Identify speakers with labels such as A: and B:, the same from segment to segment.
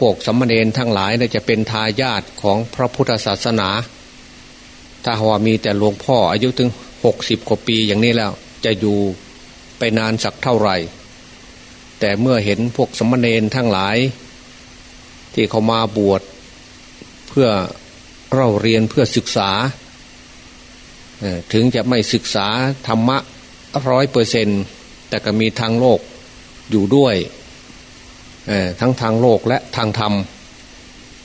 A: พวกสัมมาเนนทั้งหลายจะเป็นทายาทของพระพุทธศาสนา ถ้าว่ามีแต่หลวงพ่ออายุถึงหกสิบกว่าปีอย่างนี้แล้วจะอยู่ไปนานสักเท่าไหร่ แต่เมื่อเห็นพวกสมณเณรทั้งหลาย ที่เขามาบวชเพื่อเราเรียนเพื่อศึกษา ถึงจะไม่ศึกษาธรรมะร้อยเปอร์เซนแต่ก็มีทางโลกอยู่ด้วย ทั้งทางโลกและทางธรรม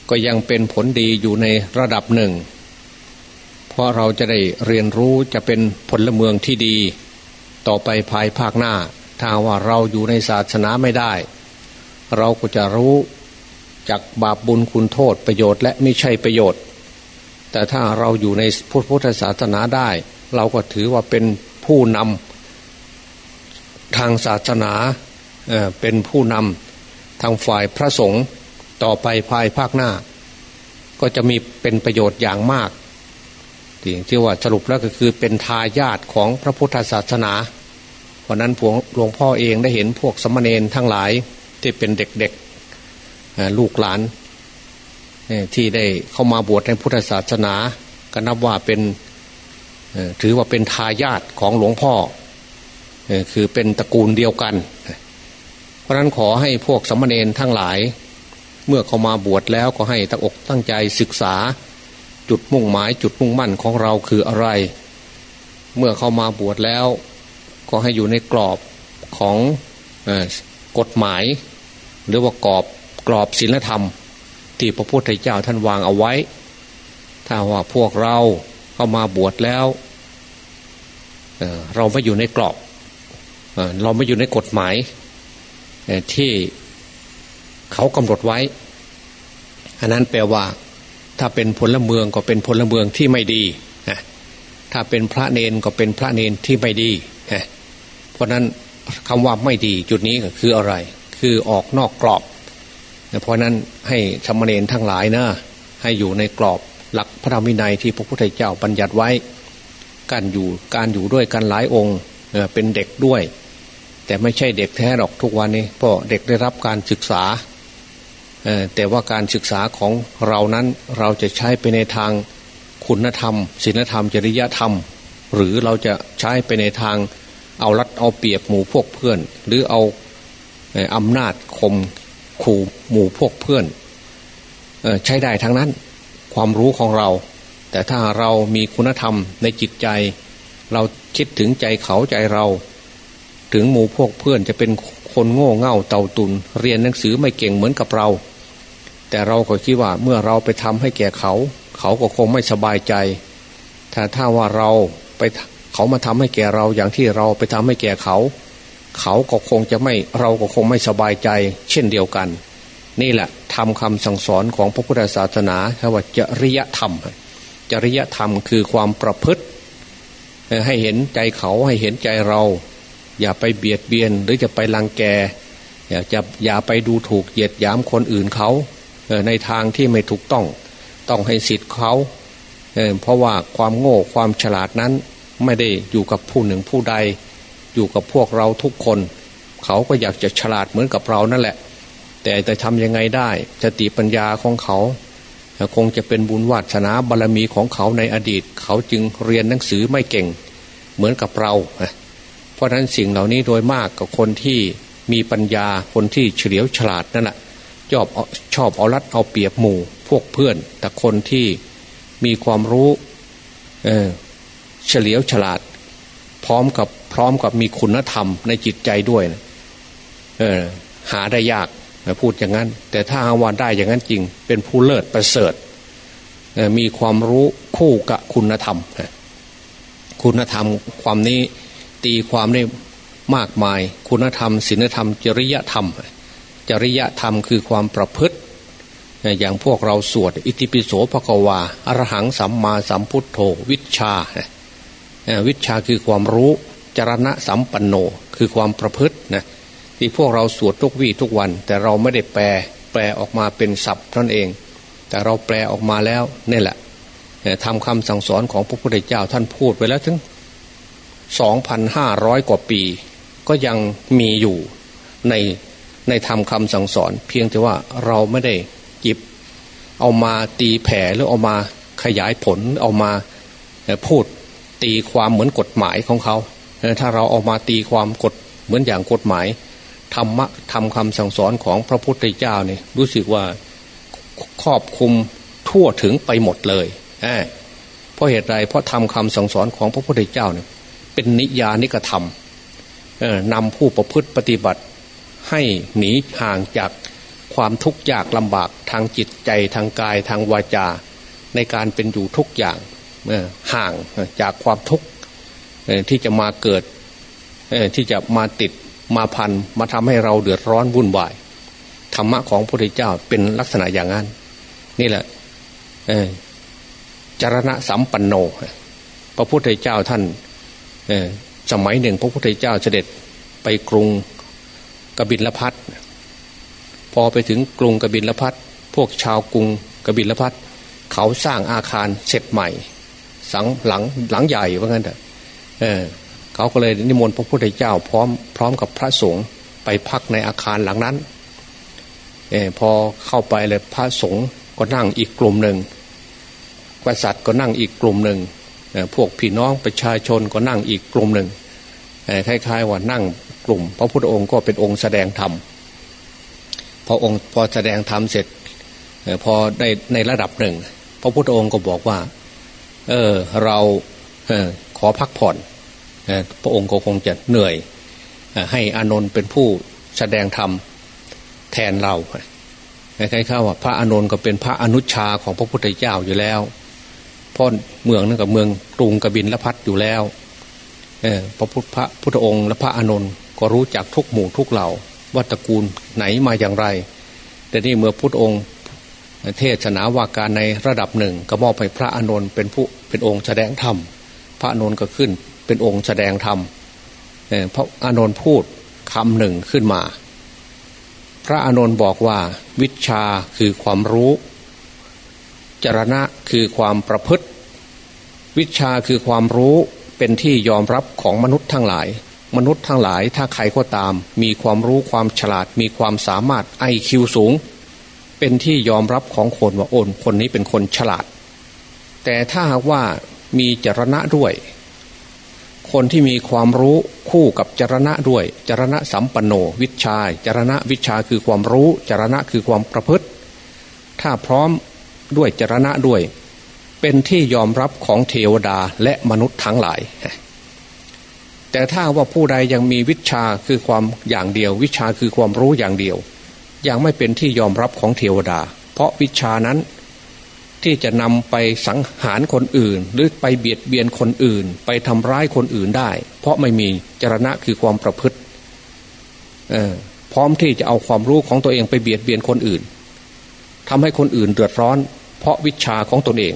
A: ก็ยังเป็นผลดีอยู่ในระดับหนึ่ง เพราะเราจะได้เรียนรู้จะเป็นผลเมืองที่ดี ต่อไปภายภาคหน้า ถ้าว่าเราอยู่ในศาสนาไม่ได้ เราก็จะรู้จากบาปบุญคุณโทษประโยชน์และไม่ใช่ประโยชน์ แต่ถ้าเราอยู่ในพุทธศาสนาได้ เราก็ถือว่าเป็นผู้นำทางศาสนาเป็นผู้นำ ทางฝ่ายพระสงฆ์ต่อไปภายภาคหน้า ก็จะมีเป็นประโยชน์อย่างมากที่ว่าสรุปแล้วก็คือเป็นทายาทของพระพุทธศาสนา เพราะนั้นหลวงพ่อเองได้เห็นพวกสมณเณรทั้งหลายที่เป็นเด็กๆลูกหลานที่ได้เข้ามาบวชในพุทธศาสนา ก็นับว่าเป็นถือว่าเป็นทายาทของหลวงพ่อคือเป็นตระกูลเดียวกัน เพราะนั้นขอให้พวกสมณเณรทั้งหลาย เมื่อเขามาบวชแล้วก็ให้ตั้งอกตั้งใจศึกษา จุดมุ่งหมายจุดมุ่งมั่นของเราคืออะไร เมื่อเขามาบวชแล้ว ก็ให้อยู่ในกรอบของกฎหมาย หรือว่ากรอบกรอบศีลธรรม ที่พระพุทธเจ้าท่านวางเอาไว้ ถ้าว่าพวกเราเข้ามาบวชแล้วเราไม่อยู่ในกรอบเราไม่อยู่ในกฎหมาย ที่เขากำหนดไว้ อันนั้นแปลว่า ถ้าเป็นพลเมืองก็เป็นพลเมืองที่ไม่ดีถ้าเป็นพระเนนก็เป็นพระเนนที่ไม่ดีเพราะนั้นคำว่าไม่ดีจุดนี้คืออะไร คือออกนอกกรอบ เพราะนั้นให้สมณเณรทั้งหลายนะให้อยู่ในกรอบหลักพระธรรมวินัยที่พระพุทธเจ้าบัญญัติไว้การอยู่การอยู่ด้วยกันหลายองค์เป็นเด็กด้วย แต่ไม่ใช่เด็กแท้หรอกทุกวันนี้เพราะเด็กได้รับการศึกษาแต่ว่าการศึกษาของเรานั้นเราจะใช้ไปในทางคุณธรรมศีลธรรม จริยธรรม หรือเราจะใช้ไปในทางเอารัดเอาเปรียบหมู่พวกเพื่อน หรือเอาอำนาจข่มขู่หมู่พวกเพื่อนใช้ได้ทั้งนั้นความรู้ของเรา แต่ถ้าเรามีคุณธรรมในจิตใจ เราคิดถึงใจเขาใจเรา ถึงหมู่พวกเพื่อนจะเป็นคนโง่เง่าเต่าตุน เรียนหนังสือไม่เก่งเหมือนกับเรา แต่เราก็คิดว่าเมื่อเราไปทำให้แก่เขา เขาก็คงไม่สบายใจ ถ้าถ้าว่าเราไปเขามาทำให้แก่เราอย่างที่เราไปทำให้แก่เขา เขาก็คงจะไม่เราก็คงไม่สบายใจ เช่นเดียวกัน นี่แหละทำคำสั่งสอนของพระพุทธศาสนาคำว่าจริยธรรม จริยธรรมคือความประพฤติให้เห็นใจเขาให้เห็นใจเรา อย่าไปเบียดเบียนหรือจะไปลังแกอย่าจะอย่าไปดูถูกเหยียดหยามคนอื่นเขาในทางที่ไม่ถูกต้องต้องให้สิทธิ์เขาเพราะว่าความโง่ความฉลาดนั้นไม่ได้อยู่กับผู้หนึ่งผู้ใด อยู่กับพวกเราทุกคน เขาก็อยากจะฉลาดเหมือนกับเรานั่นแหละ แต่จะทำยังไงได้สติปัญญาของเขา คงจะเป็นบุญวาสนาบารรมีของเขาในอดีต เขาจึงเรียนหนังสือไม่เก่ง เหมือนกับเรา เพราะฉะนั้นสิ่งเหล่านี้โดยมากกับคนที่มีปัญญาคนที่เฉลียวฉลาดนั่นแหละชอบชอบเอารัดเอาเปรียบหมู่ พวกเพื่อน แต่คนที่มีความรู้เเฉลียวฉลาด พร้อมกับพร้อมกับมีคุณธรรมในจิตใจด้วยเออหาได้ยากพูดอย่างนั้น แต่ถ้าหาวันได้อย่างนั้นจริง เป็นผู้เลิศประเสริฐมีความรู้คู่กับคุณธรรม คุณธรรมความนี้ ตีความได้มากมาย คุณธรรมศีลธรรม จริยธรรม จริยธรรมคือความประพฤติ อย่างพวกเราสวด อิติปิโสภควาอรหังสัมมาสัมพุทโธวิชา วิชาคือความรู้ จรณะสัมปันโน คือความประพฤตินะที่พวกเราสวดทุกวี่ทุกวัน แต่เราไม่ได้แปลแปลออกมาเป็นศัพท์นั่นเอง แต่เราแปลออกมาแล้วนี่แหละทำคำสั่งสอนของพระพุทธเจ้าท่านพูดไปแล้วถึง 2,500 กว่าปี ก็ยังมีอยู่ในในธรรมคาสั่งสอน เพียงแต่ว่าเราไม่ได้หยิบเอามาตีแผ่หรือเอามาขยายผลเอามาพูดตีความเหมือนกฎหมายของเขาถ้าเราเอามาตีความกฎเหมือนอย่างกฎหมายธรรมะทำคำสั่งสอนของพระพุทธเจ้าเนี่ยรู้สึกว่าครอบคุมทั่วถึงไปหมดเลยเพราะเหตุไรเพราะทำคำสั่งสอนของพระพุทธเจ้าเนี่ย เป็นนิยานิกระทำนำผู้ประพฤติปฏิบัติ ให้หนีห่างจากความทุกข์ยากลำบากทางจิตใจทางกายทางวาจา ในการเป็นอยู่ทุกอย่างห่างจากความทุกข์ที่จะมาเกิดที่จะมาติดมาพันมาทำให้เราเดือดร้อนวุ่นวายธรรมะของพระพุทธเจ้าเป็นลักษณะอย่างนั้น นี่แหละจารณะสัมปันโน พระพุทธเจ้าท่าน สมัยหนึ่ง พระพุทธเจ้าเสด็จไปกรุงกบิลพัทพอไปถึงกรุงกบิลพัทพวกชาวกรุงกบิลพัทเขาสร้างอาคารเสร็จใหม่ สังหลังหลังใหญ่ว่างั้นเถอะเขาก็เลยนิมนต์พระพุทธเจ้า พร้อมพร้อมกับพระสงฆ์ไปพักในอาคารหลังนั้นอพอเข้าไปเลยพระสงฆ์ก็นั่งอีกกลุ่มหนึ่งกษัตริย์ก็นั่งอีกกลุ่มหนึ่ง พวกพี่น้องประชาชนก็นั่งอีกกลุ่มหนึ่งคล้ายๆว่านั่งกลุ่ม พระพุทธองค์ก็เป็นองค์แสดงธรรมพอองค์พอแสดงธรรมเสร็จพอได้ในระดับหนึ่ง พระพุทธองค์ก็บอกว่า เออเราเออขอพักผ่อนพระองค์ก็คงจะเหนื่อยให้อานนท์เป็นผู้แสดงธรรมแทนเราคล้ายๆว่าพระอานนท์ก็เป็นพระอนุชาของพระพุทธเจ้าอยู่แล้ว เพราะเมืองนั่นกับเมืองกรุงกบินละพัดอยู่แล้วพระพุทธพระพุทธองค์และพระอานนท์ก็รู้จักทุกหมู่ทุกเหล่าว่าตระกูลไหนมาอย่างไร แต่นี่เมื่อพุทธองค์ เทศนาว่าการในระดับหนึ่ง ก็มอบให้พระอานนท์เป็นผู้เป็นองค์แสดงธรรม พระอานนท์ก็ขึ้นเป็นองค์แสดงธรรมเพราะอานนท์พูดคำหนึ่งขึ้นมา พระอานนท์บอกว่าวิชาคือความรู้ จรณะคือความประพฤติ วิชาคือความรู้เป็นที่ยอมรับของมนุษย์ทั้งหลาย มนุษย์ทั้งหลายถ้าใครก็ตาม มีความรู้ความฉลาด มีความสามารถไอคิวสูง เป็นที่ยอมรับของคนว่าโอนคนนี้เป็นคนฉลาด แต่ถ้าหากว่ามีจรณะด้วย คนที่มีความรู้คู่กับจรณะด้วย จรณะสัมปันโน วิชาจรณะวิชาคือความรู้ จรณะคือความประพฤติ ถ้าพร้อม ด้วยจรณะด้วย เป็นที่ยอมรับของเทวดาและมนุษย์ทั้งหลาย แต่ถ้าว่าผู้ใดยังมีวิชาคือความอย่างเดียว วิชาคือความรู้อย่างเดียว ยังไม่เป็นที่ยอมรับของเทวดา เพราะวิชานั้นที่จะนำไปสังหารคนอื่น หรือไปเบียดเบียนคนอื่น ไปทำร้ายคนอื่นได้ เพราะไม่มีจรณะคือความประพฤติพร้อมที่จะเอาความรู้ของตัวเองไปเบียดเบียนคนอื่น ทำให้คนอื่นเดือดร้อน เพราะวิชาของตนเอง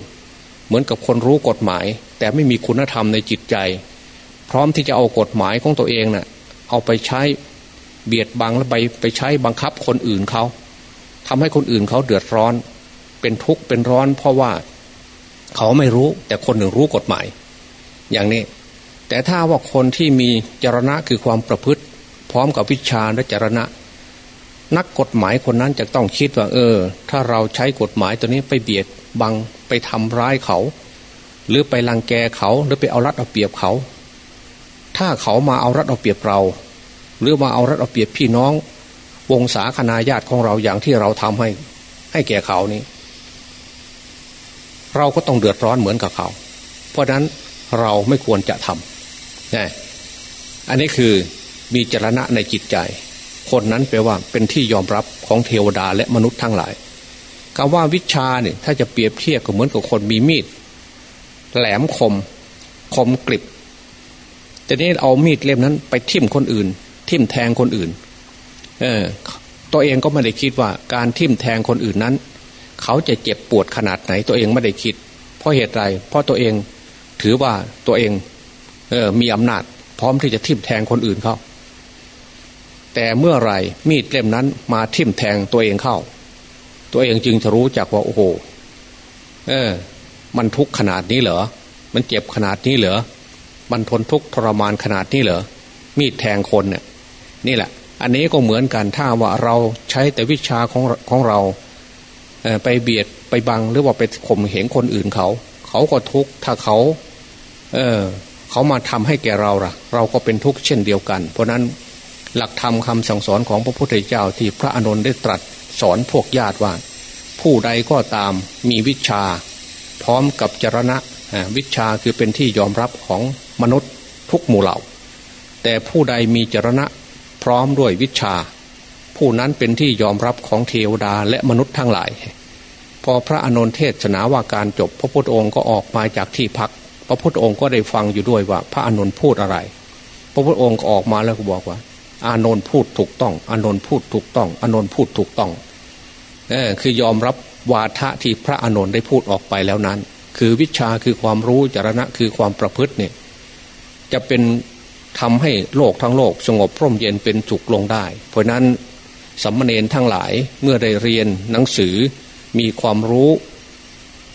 A: เหมือนกับคนรู้กฎหมาย แต่ไม่มีคุณธรรมในจิตใจ พร้อมที่จะเอากฎหมายของตัวเองนะ่ะเอาไปใช้เบียดบังแล้วไปไปใช้บังคับคนอื่นเขาทำให้คนอื่นเขาเดือดร้อน เป็นทุกข์เป็นร้อน เพราะว่าเขาไม่รู้แต่คนหนึ่งรู้กฎหมาย อย่างนี้ แต่ถ้าว่าคนที่มีจรณะคือความประพฤติ พร้อมกับวิชาและจรณะ นักกฎหมายคนนั้นจะต้องคิดว่า เออ ถ้าเราใช้กฎหมายตัวนี้ไปเบียดบังไปทำร้ายเขา หรือไปลังแกเขาหรือไปเอารัดเอาเปรียบเขา ถ้าเขามาเอารัดเอาเปรียบเรา หรือมาเอารัดเอาเปรียบพี่น้อง วงศาคณาญาติของเราอย่างที่เราทำให้ ให้แก่เขานี้เราก็ต้องเดือดร้อนเหมือนกับเขา เพราะนั้นเราไม่ควรจะทำนี่อันนี้คือมีจรณะในจิตใจ คนนั้นแปลว่าเป็นที่ยอมรับของเทวดาและมนุษย์ทั้งหลายคำว่าวิชาเนี่ยถ้าจะเปรียบเทียบก็เหมือนกับคนมีมีด แหลมคม คมกริบ แต่นี้เอามีดเล่มนั้นไปทิ่มคนอื่น ทิ่มแทงคนอื่น เออ ตัวเองก็ไม่ได้คิดว่าการทิ่มแทงคนอื่นนั้น เขาจะเจ็บปวดขนาดไหน ตัวเองไม่ได้คิด เพราะเหตุไร เพราะตัวเองถือว่าตัวเอง เออมีอำนาจ พร้อมที่จะทิ่มแทงคนอื่นเขา แต่เมื่อไรมีดเล่มนั้นมาทิ่มแทงตัวเองเข้า ตัวเองจึงจะรู้จักว่าโอ้โหเออ มันทุกข์ขนาดนี้เหรอ มันเจ็บขนาดนี้เหรอ มันทนทุกข์ทรมานขนาดนี้เหรอ มีดแทงคนเนี่ยนี่แหละ อันนี้ก็เหมือนกันถ้าว่าเราใช้แต่วิชาของของเราไปเบียดไปบังหรือว่าไปข่มเหงคนอื่นเขา เขาก็ทุกข์ถ้าเขา เออ เขามาทำให้แก่เราล่ะ เราก็เป็นทุกข์เช่นเดียวกัน เพราะนั้น หลักธรรมคาสั่งสอนของพระพุทธเจ้าที่พระอนุนได้ตรัสสอนพวกญาติว่า ผู้ใดก็ตามมีวิชา พร้อมกับจรณะวิชาคือเป็นที่ยอมรับของมนุษย์ทุกหมู่เหล่า แต่ผู้ใดมีจรณะพร้อมด้วยวิชา ผู้นั้นเป็นที่ยอมรับของเทวดาและมนุษย์ทั้งหลาย พอพระอนุนเทศนาว่าการจบพระพุทธองค์ก็ออกมาจากที่พัก พระพุทธองค์ก็ได้ฟังอยู่ด้วยว่า พระอนุนพูดอะไร พระพุทธองค์ก็ออกมาแล้วก็บอกว่า อานนท์พูดถูกต้อง อานนท์พูดถูกต้อง อานนท์พูดถูกต้องเออคือยอมรับวาทะที่พระอานนท์ได้พูดออกไปแล้วนั้น คือวิชาคือความรู้จรณะคือความประพฤติเนี่ยจะเป็นทำให้โลกทั้งโลก สงบพร่มเย็นเป็นจุกลงได้ เพราะนั้นสัมมเนนทั้งหลายเมื่อได้เรียนหนังสือมีความรู้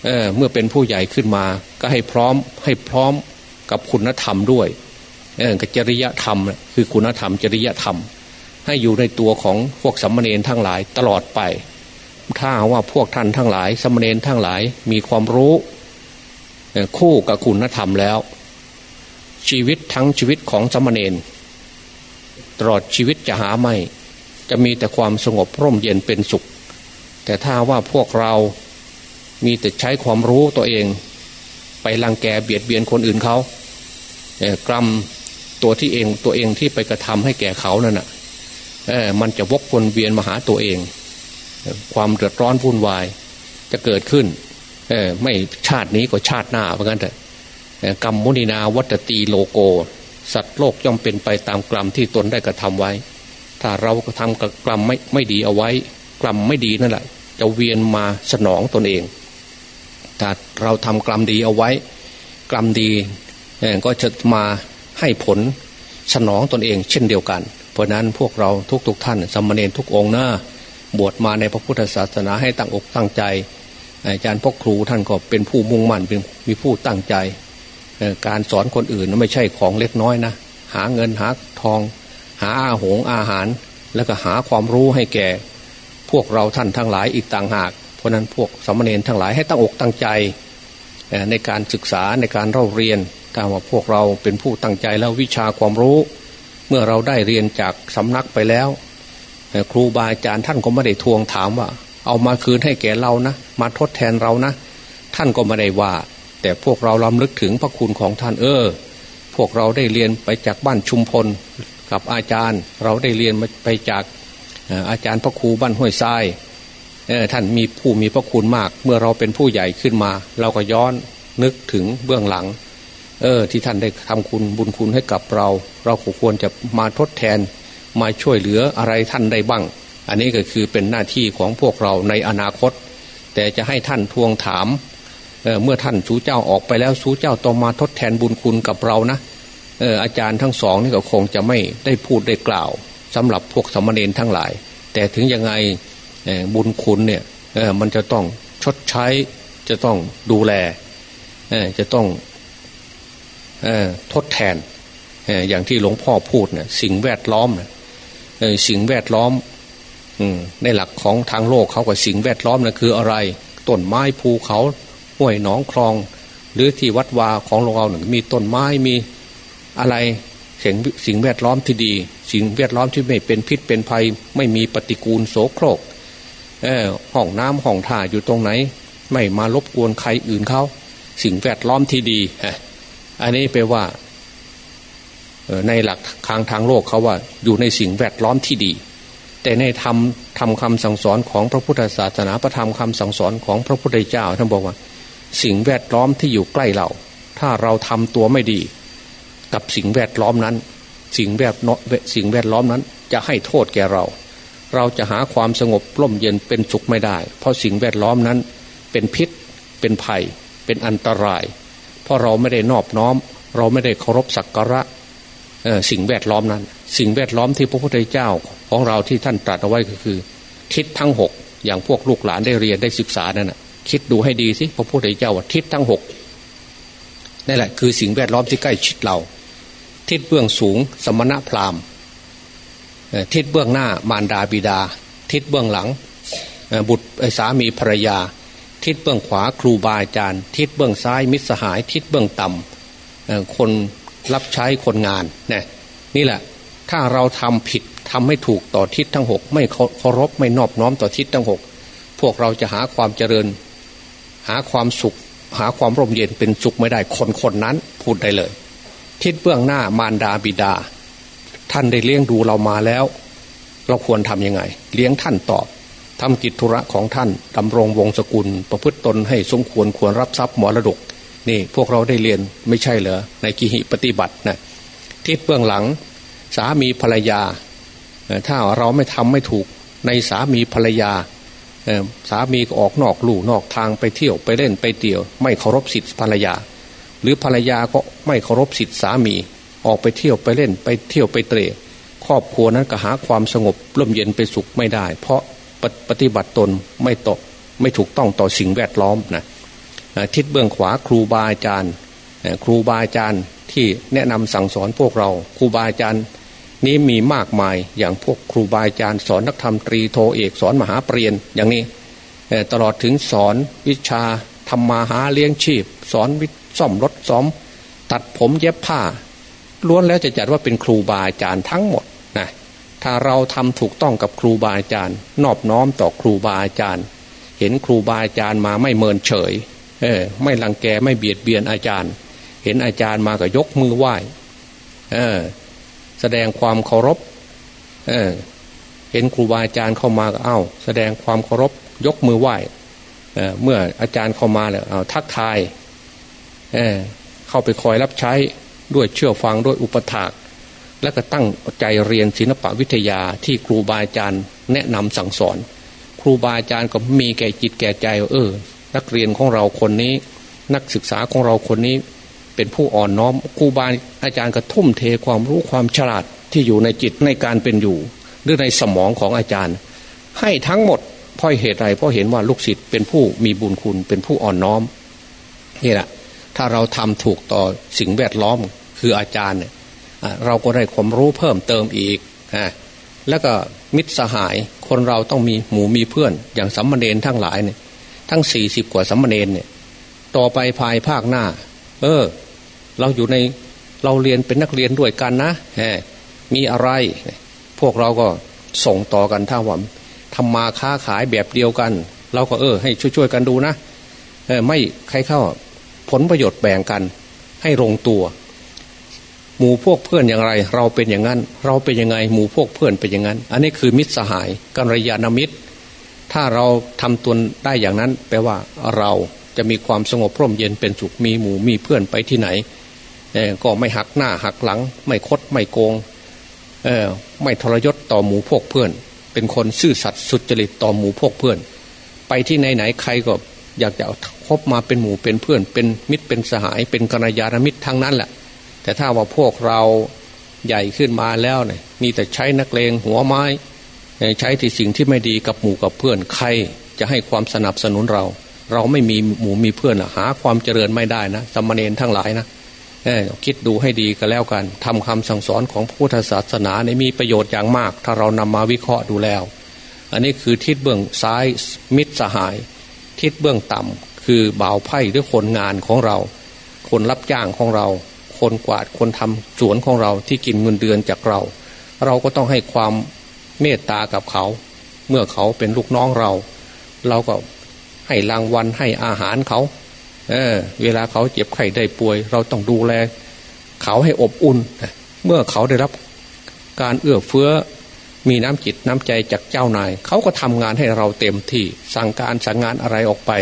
A: เเมื่อเป็นผู้ใหญ่ขึ้นมา ก็ให้พร้อมให้พร้อมกับคุณธรรมด้วย กับจริยธรรม คือคุณธรรม จริยธรรม ให้อยู่ในตัวของพวกสัมมเนนทั้งหลายตลอดไป ถ้าว่าพวกท่านทั้งหลายสัมมเนนทั้งหลายมีความรู้คู่กับคุณธรรมแล้ว ชีวิตทั้งชีวิตของสมณเณรตลอดชีวิตจะหาไม่ จะมีแต่ความสงบร่มเย็นเป็นสุข แต่ถ้าว่าพวกเรามีแต่ใช้ความรู้ตัวเอง ไปลังแกเบียดเบียนคนอื่นเขากรรม ตัวที่เองตัวเองที่ไปกระทำให้แก่เขานั่นน่ะมันจะวกวนเวียนมาหาตัวเอง ความเดือดร้อนวุ่นวายจะเกิดขึ้นไม่ชาตินี้ก็ชาติหน้าเหมือนกันเถอะกรรมมุนินาวัตตีโลโก สัตว์โลกย่อมเป็นไปตามกรรมที่ตนได้กระทำไว้ ถ้าเราทำกรรมไม่ไม่ดีเอาไว้ กรรมไม่ดีนั่นแหละจะเวียนมาสนองตนเองถ้าเราทำกรรมดีเอาไว้ กรรมดีก็จะมา ให้ผลสนองตนเองเช่นเดียวกัน เพราะนั้นพวกเราทุกๆทท่านสมณเณรทุกองหน้าบวชมาในพระพุทธศาสนาให้ตั้งอกตั้งใจ อาจารย์พ่อครูท่านก็เป็นผู้มุ่งมั่นเป็นมีผู้ตั้งใจ การสอนคนอื่นไม่ใช่ของเล็กน้อยนะ หาเงินหาทอง หาอาหงอาหาร แล้วก็หาความรู้ให้แก่ พวกเราท่านทั้งหลายอีกต่างหาก เพราะนั้นพวกสมณีนทั้งหลายให้ตั้งอกตั้งใจ ในการศึกษาในการเล่าเรียน ถ้าว่าพวกเราเป็นผู้ตั้งใจแล้ววิชาความรู้ เมื่อเราได้เรียนจากสำนักไปแล้ว ครูบาอาจารย์ท่านก็ไม่ได้ทวงถามว่า เอามาคืนให้แก่เรานะ มาทดแทนเรานะ ท่านก็ไม่ได้ว่า แต่พวกเราล้ำลึกถึงพระคุณของท่านเออ พวกเราได้เรียนไปจากบ้านชุมพลกับอาจารย์ เราได้เรียนไปจากอาจารย์พระครูบ้านห้วยทรายท่านมีผู้มีพระคุณมาก เมื่อเราเป็นผู้ใหญ่ขึ้นมา เราก็ย้อนนึกถึงเบื้องหลัง เออที่ท่านได้ทำคุณบุญคุณให้กับเรา เราควรจะมาทดแทนมาช่วยเหลืออะไรท่านได้บ้าง อันนี้ก็คือเป็นหน้าที่ของพวกเราในอนาคต แต่จะให้ท่านทวงถามเมื่อท่านสูเจ้าออกไปแล้วสูเจ้าต้องมาทดแทนบุญคุณกับเรานะอาจารย์ทั้งสองนี่ก็คงจะไม่ได้พูดได้กล่าวสำหรับพวกสมณเณรทั้งหลาย แต่ถึงยังไงบุญคุณเนี่ยมันจะต้องชดใช้จะต้องดูแลจะต้อง ทดแทนอย่างที่หลวงพ่อพูดเนี่ยสิ่งแวดล้อมเนี่ยสิ่งแวดล้อมในหลักของทางโลกเขากับสิ่งแวดล้อมนะคืออะไรต้นไม้ภูเขาห้วยหนองคลอง หรือที่วัดวาของเราหนึ่งมีต้นไม้มีอะไรสิ่งสิ่งแวดล้อมที่ดี สิ่งแวดล้อมที่ไม่เป็นพิษเป็นภัย ไม่มีปฏิกูลโสโครกห้องน้ำห้องท่าอยู่ตรงไหน ไม่มารบกวนใครอื่นเขาสิ่งแวดล้อมที่ดี อันนี้แปลว่าในหลักทางทางโลกเขาว่าอยู่ในสิ่งแวดล้อมที่ดี แต่ในธรรมทำคำสั่งสอนของพระพุทธศาสนาประธรรมคำสั่งสอนของพระพุทธเจ้าท่านบอกว่า สิ่งแวดล้อมที่อยู่ใกล้เรา ถ้าเราทำตัวไม่ดี กับสิ่งแวดล้อมนั้น สิ่งแวดสิ่งแวดล้อมนั้น จะให้โทษแก่เรา เราจะหาความสงบร่มเย็นเป็นสุขไม่ได้ เพราะสิ่งแวดล้อมนั้น เป็นพิษ เป็นภัย เป็นอันตราย เพราะเราไม่ได้นอบน้อม เราไม่ได้เคารพสักการะสิ่งแวดล้อมนั้น สิ่งแวดล้อมที่พระพุทธเจ้าของเราที่ท่านตรัสเอาไว้ก็คือ ทิศทั้งหกอย่างพวกลูกหลานได้เรียนได้ศึกษานั่นแหะคิดดูให้ดีสิพระพุทธเจ้าว่าทิศทั้งหกนั่แหละคือสิ่งแวดล้อมที่ใกล้ชิดเรา ทิศเบื้องสูง สมณะพราหมณ์ทิศเบื้องหน้ามารดาบิดา ทิศเบื้องหลังบุตรสามีภรรยา ทิศเบื้องขวาครูบาอาจารย์ ทิศเบื้องซ้ายมิตรสหาย ทิศเบื้องต่ำคนรับใช้คนงานนี่นี่แหละ ถ้าเราทำผิดทำไม่ถูกต่อทิศทั้งหกไม่เคารพไม่นอบน้อมต่อทิศทั้งหกพวกเราจะหาความเจริญ หาความสุข หาความร่มเย็นเป็นสุขไม่ได้คนคนนั้นพูดได้เลย ทิศเบื้องหน้ามารดาบิดา ท่านได้เลี้ยงดูเรามาแล้ว เราควรทำยังไง เลี้ยงท่านตอบ ทำกิจธุระของท่านดำรงวงศกุล ประพฤติตนให้สมควรควรรับทรัพย์มรดก นี่พวกเราได้เรียนไม่ใช่เหรอในกิหิปฏิบัตินะทิศเบื้องหลังสามีภรรยา ถ้าเราไม่ทำไม่ถูกในสามีภรรยาสามีก็ออกนอกลู่นอกทางไปเที่ยวไปเล่นไปเตี่ยว ไม่เคารพสิทธิภรรยา หรือภรรยาก็ไม่เคารพสิทธิสามี ออกไปเที่ยวไปเล่นไปเที่ยวไปเตะครอบครัวนั้นก็หาความสงบร่มเย็นไปสุขไม่ได้ เพราะ ปฏิบัติตนไม่ตกไม่ถูกต้องต่อสิ่งแวดล้อมนะทิศเบื้องขวาครูบาอาจารย์ครูบาอาจารย์ที่แนะนำสั่งสอนพวกเราครูบาอาจารย์นี้มีมากมายอย่างพวกครูบาอาจารย์ สอนนักธรรมตรีโทเอกสอนมหาปรริญญาอย่างนี้ตลอดถึงสอนวิชาทำมาหาเลี้ยงชีพ สอนวิซ่อมรถซ้อม ตัดผมเย็บผ้าล้วนแล้วจะจัดว่าเป็นครูบาอาจารย์ทั้งหมด ถ้าเราทำถูกต้องกับครูบาอาจารย์ นอบน้อมต่อครูบาอาจารย์ เห็นครูบาอาจารย์มาไม่เมินเฉย เออ ไม่ลังแกไม่เบียดเบียนอาจารย์ เห็นอาจารย์มาก็ยกมือไหว้เออ แสดงความเคารพ เออ เห็นครูบาอาจารย์เข้ามาก็เอ้า แสดงความเคารพ ยกมือไหว้เเมื่ออาจารย์เข้ามาแล้วเอาทักทายเเข้าไปคอยรับใช้ด้วยเชื่อฟังด้วยอุปถาก และก็ตั้งใจเรียนศิลปวิทยาที่ครูบาอาจารย์แนะนำสั่งสอน ครูบาอาจารย์ก็มีแก่จิตแก่ใจเออ นักเรียนของเราคนนี้ นักศึกษาของเราคนนี้ เป็นผู้อ่อนน้อมครูบาอาจารย์ก็ทุ่มเทความรู้ความฉลาดที่อยู่ในจิตในการเป็นอยู่ หรือในสมองของอาจารย์ ให้ทั้งหมดเพราะเหตุไรเพราะเห็นว่าลูกศิษย์เป็นผู้มีบุญคุณเป็นผู้อ่อนน้อมนี่แหละถ้าเราทำถูกต่อสิ่งแวดล้อมคืออาจารย์เนี่ย เราก็ได้ความรู้เพิ่มเติมอีกฮะแล้วก็มิตรสหายคนเราต้องมีหมู่มีเพื่อน อย่างสัมมาเนนทั้งหลายเนี่ยทั้งสี่สิบกว่าสัมมาเนนเนี่ยต่อไปภายภาคหน้า เออ เราอยู่ในเราเรียนเป็นนักเรียนด้วยกันนะฮมีอะไร พวกเราก็ส่งต่อกันถ้าว่าทำมาค้าขายแบบเดียวกัน เราก็เออ ให้ช่วยๆกันดูนะเออไม่ใครเข้าผลประโยชน์แบ่งกัน ให้ลงตัว หมู่พวกเพื่อนอย่างไร เราเป็นอย่างนั้น เราเป็นยังไงหมู่พวกเพื่อนเป็นอย่างนั้น อันนี้คือมิตรสหายกัลยาณมิตร ถ้าเราทำตนได้อย่างนั้น แปลว่าเราจะมีความสงบร่มเย็นเป็นสุขมีหมู่มีเพื่อนไปที่ไหนก็ไม่หักหน้าหักหลัง ไม่คดไม่โกงไม่ทรยศต่อหมู่พวกเพื่อน เป็นคนซื่อสัตย์สุจริตต่อหมู่พวกเพื่อน ไปที่ไหนไหนใครก็อยากจะคบมาเป็นหมู่เป็นเพื่อน เป็นมิตรเป็นสหาย เป็นกัลยาณมิตรทั้งนั้นแหละ แต่ถ้าว่าพวกเราใหญ่ขึ้นมาแล้วเนี่ยมีแต่ใช้นักเลงหัวไม้ ใช้ที่สิ่งที่ไม่ดีกับหมู่กับเพื่อนใครจะให้ความสนับสนุนเรา เราไม่มีหมู่มีเพื่อนหาความเจริญไม่ได้นะสมณเณรทั้งหลายนะคิดดูให้ดีก็แล้วกันทำคำสั่งสอนของพุทธศาสนาในมีประโยชน์อย่างมาก ถ้าเรานำมาวิเคราะห์ดูแล้ว อันนี้คือทิศเบื้องซ้ายมิตรสหาย ทิศเบื้องต่ำคือบ่าวไพ่หรือคนงานของเรา คนรับจ้างของเรา คนกวาดคนทำสวนของเราที่กินเงินเดือนจากเรา เราก็ต้องให้ความเมตตากับเขา เมื่อเขาเป็นลูกน้องเรา เราก็ให้รางวัลให้อาหารเขาเออเวลาเขาเจ็บไข้ได้ป่วย เราต้องดูแล เขาให้อบอุ่น เมื่อเขาได้รับการเอื้อเฟื้อมีน้ำจิตน้ำใจจากเจ้านาย เขาก็ทำงานให้เราเต็มที่สั่งการสั่งงานอะไรออกไป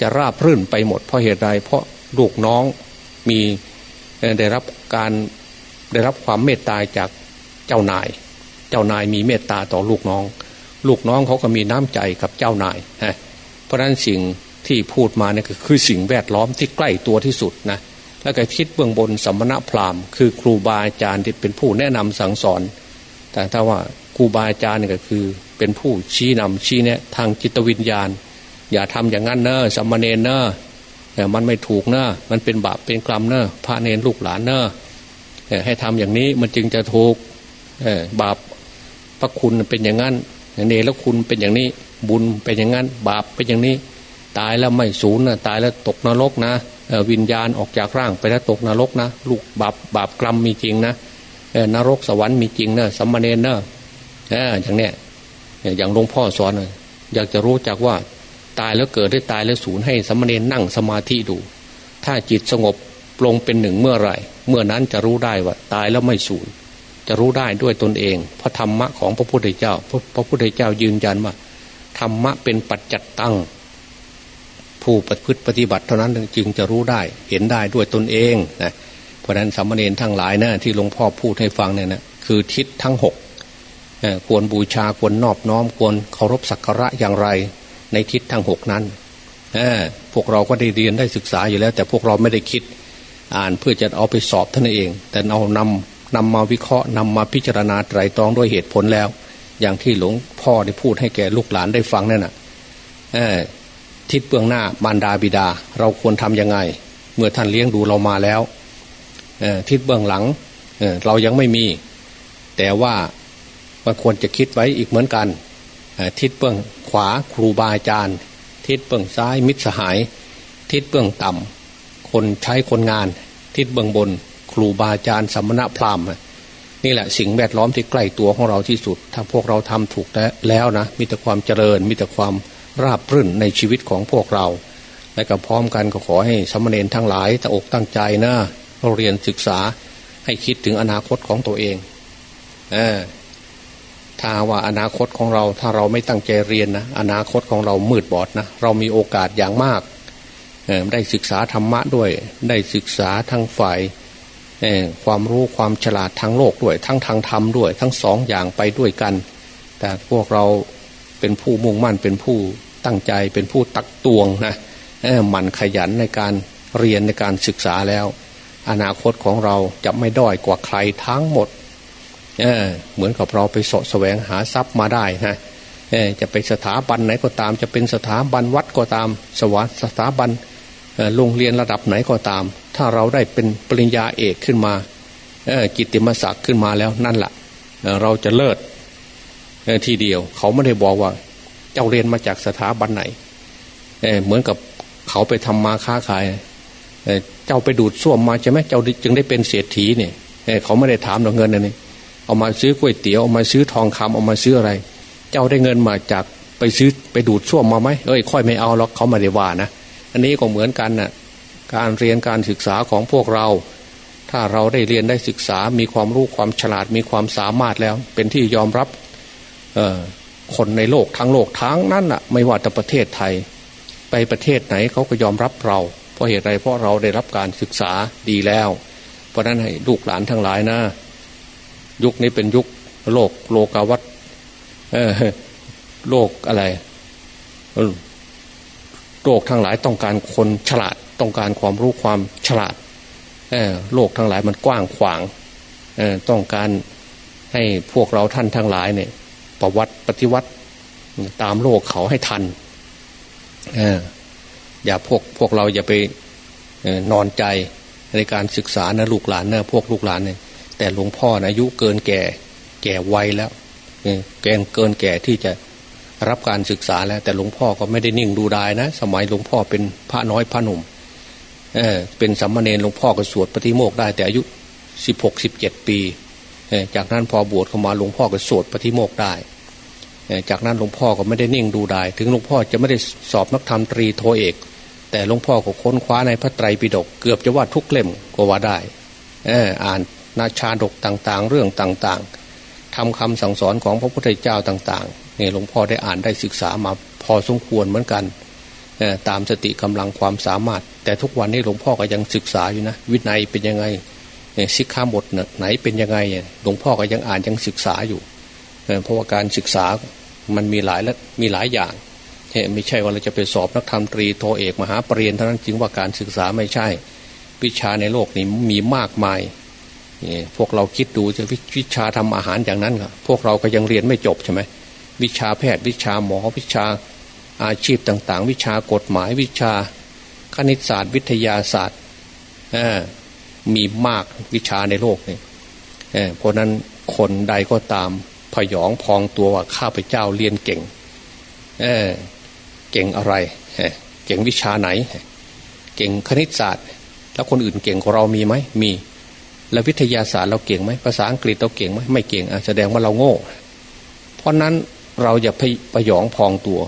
A: จะราบรื่นไปหมดเพราะเหตุใดเพราะลูกน้องมี ได้รับการได้รับความเมตตาจากเจ้านาย เจ้านายมีเมตตาต่อลูกน้อง ลูกน้องเขาก็มีน้ำใจกับเจ้านายฮะเพราะฉะนั้นสิ่งที่พูดมาเนี่ยคือสิ่งแวดล้อมที่ใกล้ตัวที่สุดนะแล้วก็ทิศเบื้องบนสัมมณพราหมณ์คือครูบาอาจารย์ที่เป็นผู้แนะนำสั่งสอน แต่ถ้าว่าครูบาอาจารย์เนี่ยก็คือเป็นผู้ชี้นำชี้แนะทางจิตวิญญาณ อย่าทำอย่างนั้นเนอะสัมมาเนนเนอะ มันไม่ถูกเนอะมันเป็นบาปเป็นกรรมเนอะพระเนนลูกหลานเนอะให้ทำอย่างนี้มันจึงจะถูกบาปพระคุณเป็นอย่างนั้นเนรคุณเป็นอย่างนี้ บุญเป็นอย่างนั้น บาปเป็นอย่างนี้ ตายแล้วไม่สูญนะตายแล้วตกนรกนะวิญญาณออกจากร่างไปแล้วตกนรกนะลูกบาปบาปกรรมมีจริงนะนรกสวรรค์มีจริงเนะสัมมาเนนนะอย่างเนี้ยอย่างหลวงพ่อสอนอยากจะรู้จักว่า ตายแล้วเกิดได้ตายแล้วสูญให้สัมมาเนนนั่งสมาธิดู ถ้าจิตสงบลงเป็นหนึ่งเมื่อไหร่ เมื่อนั้นจะรู้ได้ว่าตายแล้วไม่สูญจะรู้ได้ด้วยตนเอง เพราะธรรมะของพระพุทธเจ้า พระพุทธเจ้ายืนยันว่าธรรมะเป็นปัจจัตตังผู้ปฏิพฤติปฏิบัติเท่านั้นจึงจะรู้ได้เห็นได้ด้วยตนเองนะเพราะนั้นสามเณรทั้งหลายนะที่หลวงพ่อพูดให้ฟังเนี่ยนะคือทิศทั้งหกควรบูชาควรนอบน้อมควรเคารพสักการะอย่างไร ในทิศทั้งหกนั้นพวกเราก็ได้เรียนได้ศึกษาอยู่แล้ว แต่พวกเราไม่ได้คิดอ่านเพื่อจะเอาไปสอบท่านเอง แต่เอานำนำมาวิเคราะห์นำมาพิจารณาไตรตรองด้วยเหตุผลแล้ว อย่างที่หลวงพ่อได้พูดให้แก่ลูกหลานได้ฟังนั่นน่ะทิศเบื้องหน้ามารดาบิดา เราควรทำยังไง เมื่อท่านเลี้ยงดูเรามาแล้วทิศเบื้องหลังเเรายังไม่มี แต่ว่ามันควรจะคิดไว้อีกเหมือนกัน ทิศเบื้องขวาครูบาอาจารย์ ทิศเบื้องซ้ายมิตรสหาย ทิศเบื้องต่ำคนใช้คนงาน ทิศเบื้องบน ครูบาอาจารย์สมณะพราหมณ์นี่แหละสิ่งแวดล้อมที่ใกล้ตัวของเราที่สุด ถ้าพวกเราทำถูกแล้วนะมีแต่ความเจริญ มีแต่ความราบรื่นในชีวิตของพวกเรา และก็พร้อมกันก็ขอให้สมณเณรทั้งหลายตั้งอกตั้งใจนะเราเรียนศึกษาให้คิดถึงอนาคตของตัวเอง เออ ถ้าว่าอนาคตของเราถ้าเราไม่ตั้งใจเรียนนะอนาคตของเรามืดบอดนะเรามีโอกาสอย่างมากได้ศึกษาธรรมะด้วย ได้ศึกษาทั้งฝ่ายความรู้ความฉลาดทางโลกด้วย ทั้งทางธรรมด้วย ทั้งสองอย่างไปด้วยกัน แต่พวกเราเป็นผู้มุ่งมั่นเป็นผู้ตั้งใจเป็นผู้ตักตวงนะหมั่นขยันในการเรียนในการศึกษาแล้ว อนาคตของเราจะไม่ด้อยกว่าใครทั้งหมด เออเหมือนกับเราไปสะแสวงหาทรัพย์มาได้นะเออจะไปสถาบันไหนก็ตาม จะเป็นสถาบันวัดก็ตามสวัสสถาบันโรงเรียนระดับไหนก็ตาม ถ้าเราได้เป็นปริญญาเอกขึ้นมากิตติมศักดิ์ขึ้นมาแล้วนั่นแหละเราจะเลิศทีเดียว เขาไม่ได้บอกว่า เจ้าเรียนมาจากสถาบันไหนเเหมือนกับเขาไปทำมาค้าขายเเจ้าไปดูดส้วมมาใช่ไหมเจ้าจึงได้เป็นเศรษฐีเนี่ยเขาไม่ได้ถามเราเงินนี่ เอามาซื้อก๋วยเตี๋ยวเอามาซื้อทองคำเอามาซื้ออะไร เจ้าได้เงินมาจากไปซื้อไปดูดส้วมมาไหมเอ้ยค่อยไม่เอาหรอกเขาม่ได้ว่านะอันนี้ก็เหมือนกันนะ่ะการเรียนการศึกษาของพวกเรา ถ้าเราได้เรียนได้ศึกษา มีความรู้ความฉลาดมีความสามารถแล้ว เป็นที่ยอมรับคนในโลกทั้งโลกทั้งนั้นอะ ไม่ว่าแต่ประเทศไทย ไปประเทศไหนเขาก็ยอมรับเรา เพราะเหตุไรเพราะเราได้รับการศึกษาดีแล้ว เพราะนั้นให้ลูกหลานทั้งหลายนะ ยุคนี้เป็นยุคโลกโลกาวัตโลกอะไรโลกทั้งหลายต้องการคนฉลาดต้องการความรู้ความฉลาดโลกทั้งหลายมันกว้างขวางต้องการให้พวกเราท่านทั้งหลายเนี่ย ประวัติปฏิวัติตามโลกเขาให้ทันอย่าพวกพวกเราอย่าไปนอนใจในการศึกษานะลูกหลานนะพวกลูกหลานเนี่ย แต่หลวงพ่อนะอายุเกินแก่ แก่วัยแล้วเกินเกินแก่ที่จะรับการศึกษาแล้ว แต่หลวงพ่อก็ไม่ได้นิ่งดูดายนะ สมัยหลวงพ่อเป็นพระน้อยพระหนุ่มเออเป็นสัมมาเนรหลวงพ่อก็สวดปฏิโมกได้ แต่อายุสิบหกสิบเจ็ดปีจากนั้นพอบวชเข้ามาหลวงพ่อก็สวดปฏิโมกได้จากนั้นหลวงพ่อก็ไม่ได้นิ่งดูได้ถึงหลวงพ่อจะไม่ได้สอบนักธรรมตรีโทเอก แต่หลวงพ่อก็ค้นคว้าในพระไตรปิฎกเกือบจะว่าทุกเล่มก็ว่าได้อ่าน นาชาดกต่างๆ เรื่องต่างๆทำคำสั่งสอนของพระพุทธเจ้าต่างๆเนี่ยหลวงพ่อได้อ่านได้ศึกษามาพอสมควรเหมือนกันตามสติกำลังความสามารถ แต่ทุกวันนี้หลวงพ่อก็ยังศึกษาอยู่นะวินัยเป็นยังไงสิกขาบทไหนเป็นยังไงหลวงพ่อก็ยังอ่านยังศึกษาอยู่เพราะว่าการศึกษามันมีหลายและมีหลายอย่างไม่ใช่ว่าเราจะไปสอบนักธรรมตรีโทเอกมหาปรริญญาเท่านั้นจึงว่าการศึกษาไม่ใช่ วิชาในโลกนี้มีมากมาย พวกเราคิดดูจะวิชาทำอาหารอย่างนั้นครพวกเราก็ยังเรียนไม่จบใช่ไหมวิชาแพทย์วิชาหมอวิชาอาชีพต่าง ๆ วิชากฎหมายวิชาคณิตศาสตร์ วิทยาศาสตร์มีมากวิชาในโลกนี่เพราะนั้นคนใดก็ตามพยองพองตัวว่าข้าพเจ้าเรียนเก่งเเก่งอะไรเก่งวิชาไหน เก่งคณิตศาสตร์ แล้วคนอื่นเก่งกว่าเรามีไหมมี แล้ววิทยาศาสตร์เราเก่งไหมภาษาอังกฤษเราเก่งไหมไม่เก่งอะแสดงว่าเราโง่ เพราะนั้นเราอย่าพยองพองตัว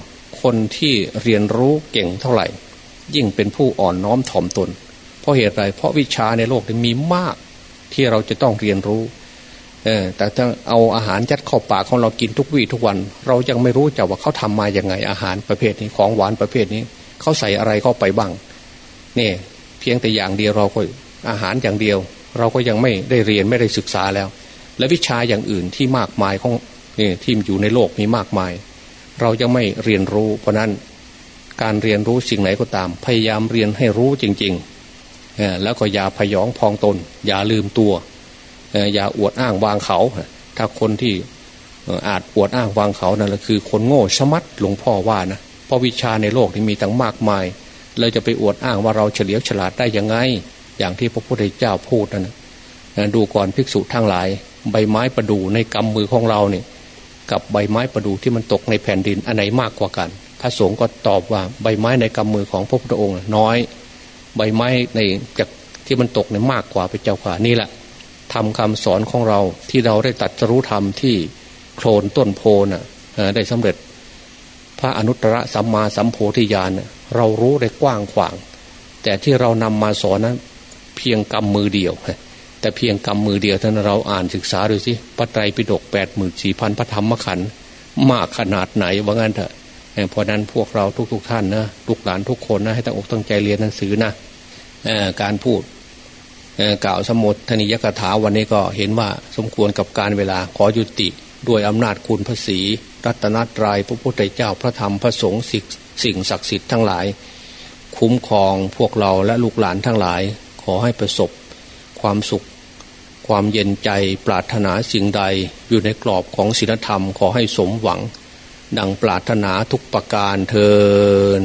A: คนที่เรียนรู้เก่งเท่าไหร่ ยิ่งเป็นผู้อ่อนน้อมถ่อมตน เพราะเหตุไรเพราะวิชาในโลกนี้มีมากที่เราจะต้องเรียนรู้เออแต่ถ้าเอาอาหารยัดเข้าปากของเรากินทุกวี่ทุกวัน เรายังไม่รู้จักว่าเขาทำมาอย่างไง อาหารประเภทนี้ของหวานประเภทนี้เขาใส่อะไรเข้าไปบ้างนี่เพียงแต่อย่างเดียวเราก็อาหารอย่างเดียว เราก็ยังไม่ได้เรียนไม่ได้ศึกษาแล้ว และวิชาอย่างอื่นที่มากมายของนี่ที่อยู่ในโลกมีมากมาย เรายังไม่เรียนรู้ เพราะนั้นการเรียนรู้สิ่งไหนก็ตาม พยายามเรียนให้รู้จริงๆแล้วก็อย่าพยองพองตน อย่าลืมตัวอย่าอวดอ้างวางเขา ถ้าคนที่อาจอวดอ้างวางเขานั่นแหละคือ คนโง่ชะมัดหลวงพ่อว่านะเพราะวิชาในโลกนี้มีตั้งมากมาย เราจะไปอวดอ้างว่าเราเฉลียวฉลาดได้ยังไง อย่างที่พระพุทธเจ้าพูดนะดูก่อนภิกษุทั้งหลาย ใบไม้ประดู่ในกำมือของเราเนี่ยกับใบไม้ประดู่ที่มันตกในแผ่นดินอันไหนมากกว่ากัน พระสงฆ์ก็ตอบว่าใบไม้ในกำมือของพระพุทธองค์น้อย ใบไม้ในจากที่มันตกเนี่ยมากกว่าพระเจ้าข่านี่แหละทำคำสอนของเราที่เราได้ตัดรู้ธรรมที่โคลนต้นโพน่ะได้สำเร็จ พระอนุตตรสัมมาสัมโพธิญาณเรารู้ได้กว้างขวาง แต่ที่เรานำมาสอนนั้น เพียงกำมือเดียว แต่เพียงกำมือเดียวท่านเราอ่านศึกษาดูสิพระไตรปิฎกแปดหมื่นสี่พันพระธรรมขันธ์มากขนาดไหนว่างั้นเถอะเพราะนั้นพวกเราทุกๆทท่านนะลูกหลานทุกคนนะให้ตั้งอกตั้งใจเรียนหนังสือนะการพูดกล่าวสมุดธนิยกถาวันนี้ก็เห็นว่าสมควรกับการเวลาขอยุติด้วยอำนาจคุณพระศีรัตนตรายพระพุทธเจ้าพระธรรมพระสงฆ์สิ่งศักดิ์สิทธิ์ทั้งหลาย คุ้มครองพวกเราและลูกหลานทั้งหลาย ขอให้ประสบความสุข ความเย็นใจปรารถนาสิ่งใดอยู่ในกรอบของศีลธรรม ขอให้สมหวัง ดังปรารถนาทุกประการเทิน